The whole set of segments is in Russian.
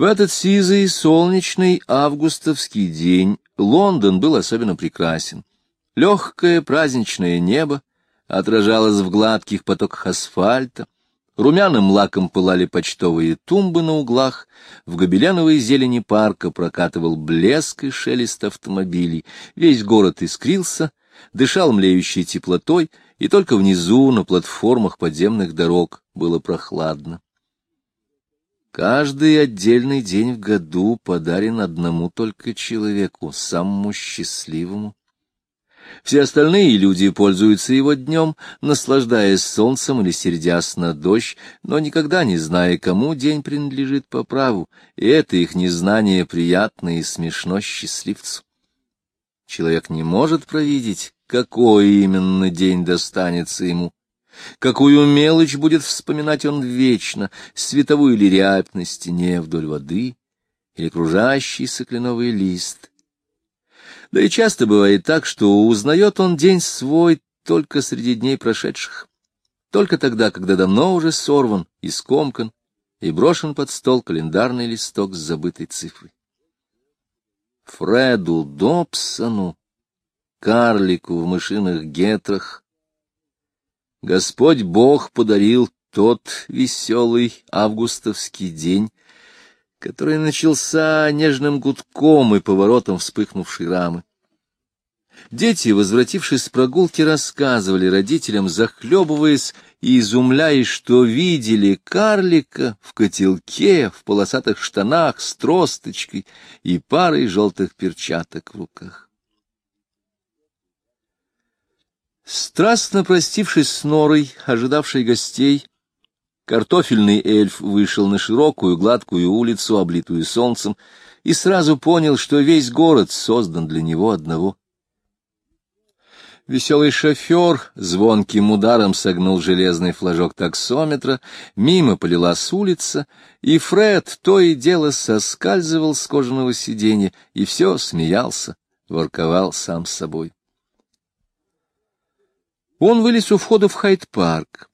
В этот сизый, солнечный августовский день Лондон был особенно прекрасен. Легкое праздничное небо отражалось в гладких потоках асфальта, румяным лаком пылали почтовые тумбы на углах, в гобеленовой зелени парка прокатывал блеск и шелест автомобилей, весь город искрился, дышал млеющей теплотой, и только внизу, на платформах подземных дорог, было прохладно. Каждый отдельный день в году подарен одному только человеку, самому счастливому. Все остальные люди пользуются его днем, наслаждаясь солнцем или сердясь на дождь, но никогда не зная, кому день принадлежит по праву, и это их незнание приятно и смешно счастливцу. Человек не может провидеть, какой именно день достанется ему, Какую мелочь будет вспоминать он вечно, световую ли рябь на стене вдоль воды или кружащийся кленовый лист. Да и часто бывает так, что узнает он день свой только среди дней прошедших, только тогда, когда давно уже сорван и скомкан, и брошен под стол календарный листок с забытой цифрой. Фреду Добсону, карлику в мышиных гетрах, Господь Бог подарил тот веселый августовский день, который начался нежным гудком и поворотом вспыхнувшей рамы. Дети, возвратившись с прогулки, рассказывали родителям, захлебываясь и изумляясь, что видели карлика в котелке, в полосатых штанах с тросточкой и парой желтых перчаток в руках. Страстно простившись с Норой, ожидавшей гостей, картофельный эльф вышел на широкую гладкую улицу, облитую солнцем, и сразу понял, что весь город создан для него одного. Веселый шофер звонким ударом согнул железный флажок таксометра, мимо полилась улица, и Фред то и дело соскальзывал с кожаного сиденья и все смеялся, ворковал сам с собой. Он вылез у входа в Хайт-парк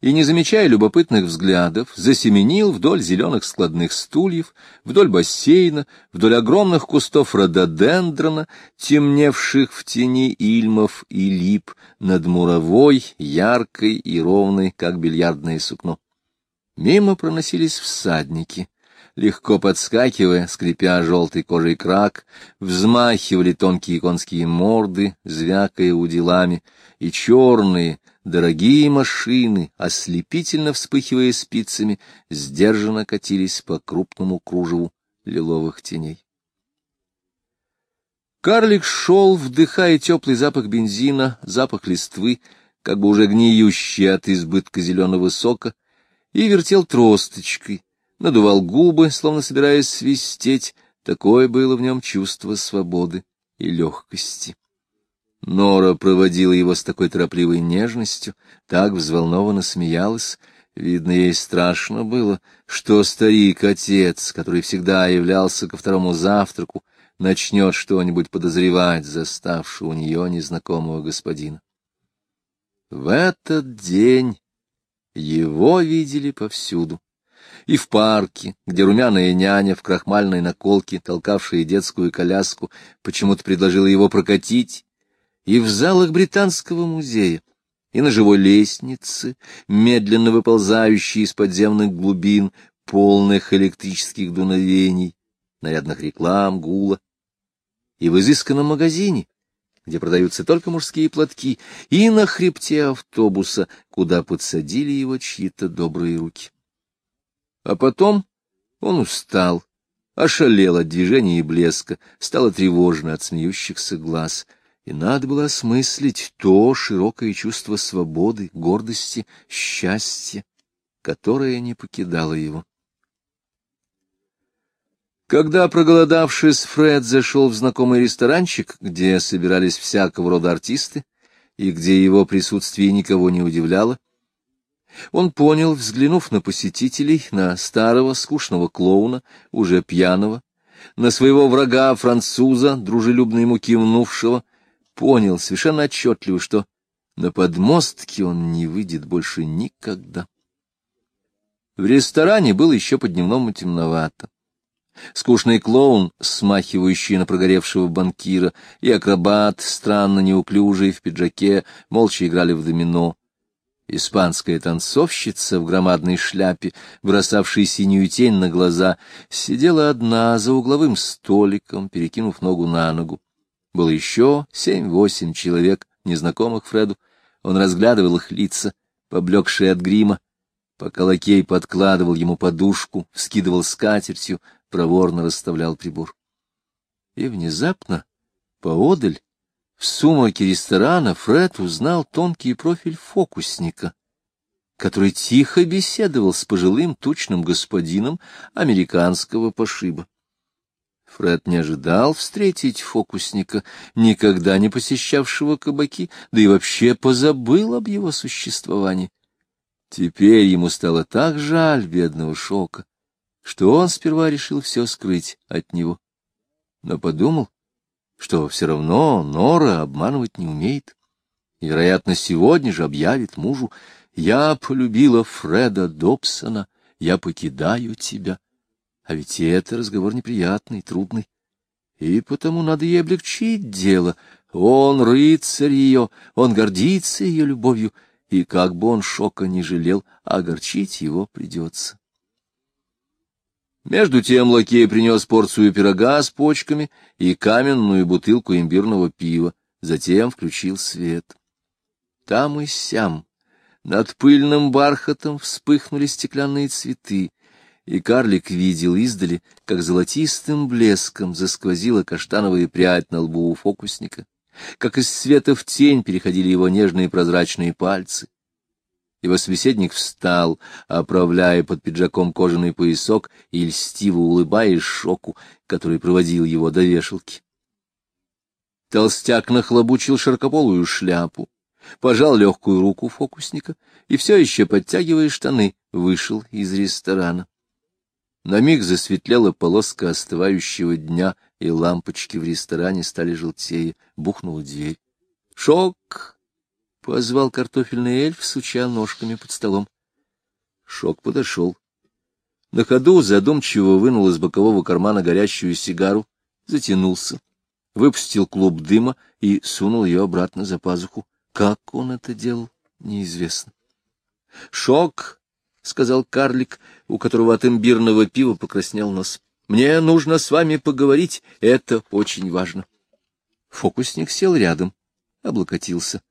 и, не замечая любопытных взглядов, засеменил вдоль зеленых складных стульев, вдоль бассейна, вдоль огромных кустов рододендрона, темневших в тени ильмов и лип над муровой, яркой и ровной, как бильярдное сукно. Мимо проносились всадники — легко подскакивая, скрипя желтой кожей крак, взмахивали тонкие конские морды, звякая уделами, и черные, дорогие машины, ослепительно вспыхивая спицами, сдержанно катились по крупному кружеву лиловых теней. Карлик шел, вдыхая теплый запах бензина, запах листвы, как бы уже гниющий от избытка зеленого сока, и вертел тросточкой, надувал губы, словно собираясь свистеть, такое было в нем чувство свободы и легкости. Нора проводила его с такой торопливой нежностью, так взволнованно смеялась. Видно, ей страшно было, что старик-отец, который всегда являлся ко второму завтраку, начнет что-нибудь подозревать, заставшего у нее незнакомого господина. В этот день его видели повсюду и в парке, где румяная няня в крахмальной наколке, толкавшая детскую коляску, почему-то предложила его прокатить, и в залах Британского музея, и на живой лестнице, медленно выползающей из подземных глубин, полных электрических дуновений, нарядных реклам, гула, и в изысканном магазине, где продаются только мужские платки, и на хребте автобуса, куда подсадили его чьи-то добрые руки. А потом он устал, ошалел от движения и блеска, стало тревожно от смеющихся глаз, и надо было осмыслить то широкое чувство свободы, гордости, счастья, которое не покидало его. Когда, проголодавшись, Фред зашел в знакомый ресторанчик, где собирались всякого рода артисты, и где его присутствие никого не удивляло, он понял, взглянув на посетителей, на старого скучного клоуна, уже пьяного, на своего врага француза, дружелюбно ему кивнувшего, понял совершенно отчетливо, что на подмостке он не выйдет больше никогда. В ресторане было еще по-дневному темновато. Скучный клоун, смахивающий на прогоревшего банкира, и акробат, странно неуклюжий в пиджаке, молча играли в домино. Испанская танцовщица в громадной шляпе, бросавшей синюю тень на глаза, сидела одна за угловым столиком, перекинув ногу на ногу. Было еще семь-восемь человек, незнакомых Фреду. Он разглядывал их лица, поблекшие от грима, пока лакей подкладывал ему подушку, вскидывал скатертью, проворно расставлял прибор. И внезапно, поодаль, в сумраке ресторана, Фред узнал тонкий профиль фокусника, который тихо беседовал с пожилым тучным господином американского пошиба. Фред не ожидал встретить фокусника, никогда не посещавшего кабаки, да и вообще позабыл об его существовании. Теперь ему стало так жаль бедного Шока, что он сперва решил все скрыть от него. Но подумал, что все равно Нора обманывать не умеет. И, вероятно, сегодня же объявит мужу, «Я полюбила Фреда Добсона, я покидаю тебя». А ведь это разговор неприятный, трудный. И потому надо ей облегчить дело. Он рыцарь ее, он гордится ее любовью, и как бы он шока не жалел, огорчить его придется. Между тем лакей принес порцию пирога с почками и каменную бутылку имбирного пива, затем включил свет. Там и сям, над пыльным бархатом вспыхнули стеклянные цветы, и карлик видел издали, как золотистым блеском засквозила каштановая прядь на лбу у фокусника, как из света в тень переходили его нежные прозрачные пальцы. Его собеседник встал, оправляя под пиджаком кожаный поясок и льстиво улыбаясь шоку, который проводил его до вешалки. Толстяк нахлобучил широкополую шляпу, пожал легкую руку фокусника и, все еще подтягивая штаны, вышел из ресторана. На миг засветлела полоска остывающего дня, и лампочки в ресторане стали желтее. Бухнула дверь. «Шок!» — позвал картофельный эльф, суча ножками под столом. Шок подошел. На ходу задумчиво вынул из бокового кармана горящую сигару, затянулся, выпустил клуб дыма и сунул ее обратно за пазуху. Как он это делал, неизвестно. Шок, — сказал карлик, у которого от имбирного пива покраснел нос. — Мне нужно с вами поговорить, это очень важно. Фокусник сел рядом, облокотился. —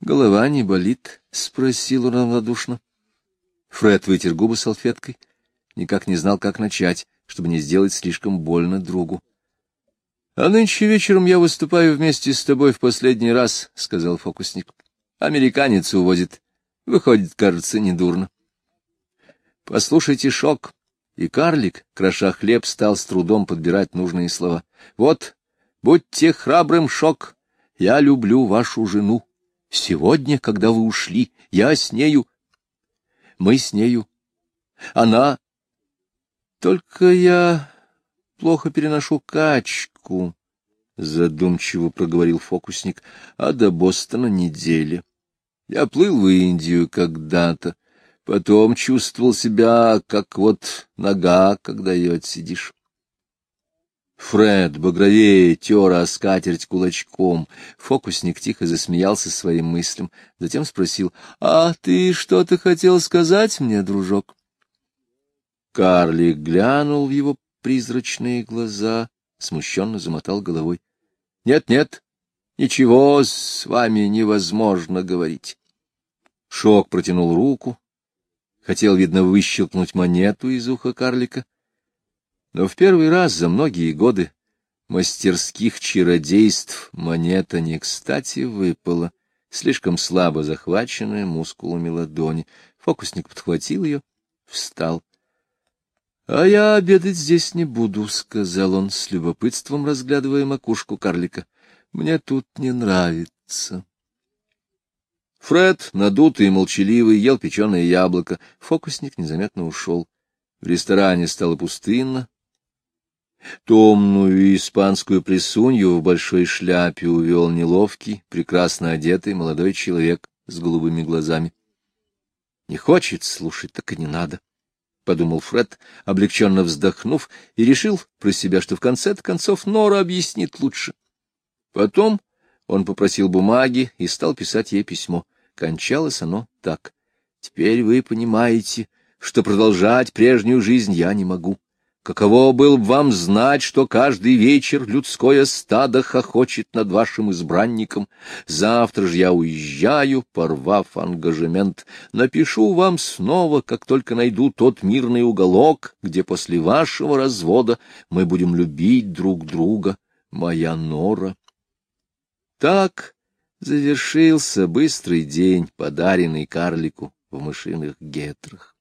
Голова не болит? — спросил он равнодушно. Фред вытер губы салфеткой, никак не знал, как начать, чтобы не сделать слишком больно другу. — А нынче вечером я выступаю вместе с тобой в последний раз, — сказал фокусник. — Американец увозит. Выходит, кажется, недурно. — Послушайте, Шок. И карлик, кроша хлеб, стал с трудом подбирать нужные слова. — Вот, будьте храбрым, Шок. Я люблю вашу жену. Сегодня, когда вы ушли, я с нею... Мы с нею. Она... Только я плохо переношу качку, — задумчиво проговорил фокусник, — а до Бостона неделя. Я плыл в Индию когда-то, потом чувствовал себя, как вот нога, когда ее отсидишь. Фред багровее тер о скатерть кулачком. Фокусник тихо засмеялся своим мыслям, затем спросил, — А ты что-то хотел сказать мне, дружок? Карлик глянул в его призрачные глаза, смущенно замотал головой. «Нет, — Нет-нет, ничего с вами невозможно говорить. Шок протянул руку, хотел, видно, выщелкнуть монету из уха карлика, но в первый раз за многие годы мастерских чародейств монета не кстати выпала, слишком слабо захваченная мускулами ладони. Фокусник подхватил ее, встал. — А я обедать здесь не буду, — сказал он с любопытством, разглядывая макушку карлика. — Мне тут не нравится. Фред, надутый и молчаливый, ел печеное яблоко. Фокусник незаметно ушел. В ресторане стало пустынно, Томную испанскую присунью в большой шляпе увел неловкий, прекрасно одетый молодой человек с голубыми глазами. Не хочет слушать, так и не надо. подумал Фред, облегченно вздохнув, и решил про себя, что в конце концов Нора объяснит лучше. Потом он попросил бумаги и стал писать ей письмо. Кончалось оно так. «Теперь вы понимаете, что продолжать прежнюю жизнь я не могу. Каково было бы вам знать, что каждый вечер людское стадо хохочет над вашим избранником? Завтра же я уезжаю, порвав ангажемент. Напишу вам снова, как только найду тот мирный уголок, где после вашего развода мы будем любить друг друга, моя Нора. Так завершился быстрый день, подаренный карлику в мышиных гетрах.